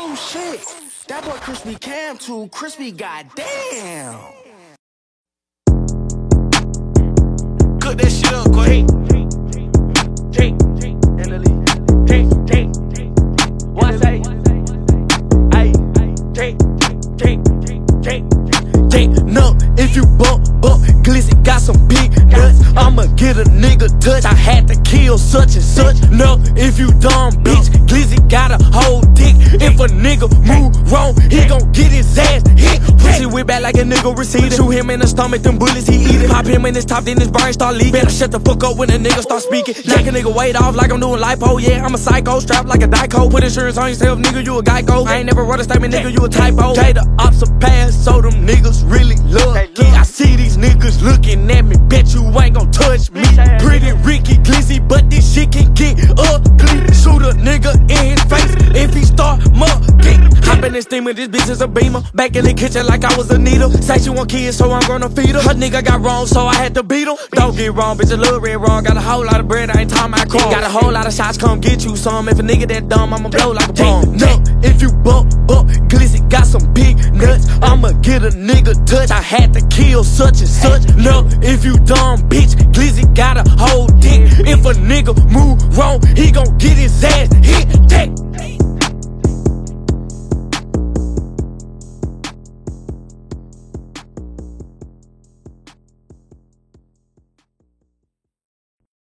Oh shit, that boy Crispy Cam too crispy, goddamn. Cook that shit up, quick. Take, take, take, take. What I say? Ay, take, take, take, Take no if you bump, bump, glizzy got some big nuts. I'ma get a nigga touch. I had to kill such and such. No, if you dumb bitch, wrong, he gon' get his ass hit. Pussy whip back like a nigga receiver. Shoot him in the stomach, them bullets he eat it. Pop him in his top, then his brain start leaking. Better shut the fuck up when a nigga start speaking. Knock a nigga weight off like I'm doing lipo. Yeah, I'm a psycho, strapped like a Dyco. Put insurance on yourself, nigga, you a Geico. I ain't never wrote a statement, nigga, you a typo. Gave the ops a pass, so them niggas really love. I see these niggas looking at me, bet you ain't gon' touch me. Pretty Ricky Glizzy, but this shit can mucking. Hop in this bitch is a beamer. Back in the kitchen like I was a needle. Say she want kids, so I'm gonna feed her. Her nigga got wrong, so I had to beat him. Don't get wrong, bitch, a little red wrong. Got a whole lot of bread, I ain't talking about crumb. Got a whole lot of shots, come get you some. If a nigga that dumb, I'ma blow like a bomb. No, if you bump, bump, glizzy got some big nuts. I'ma get a nigga touch. I had to kill such and such. No, if you dumb, bitch, glizzy got a whole dick. If a nigga move wrong, he gon' get his ass hit.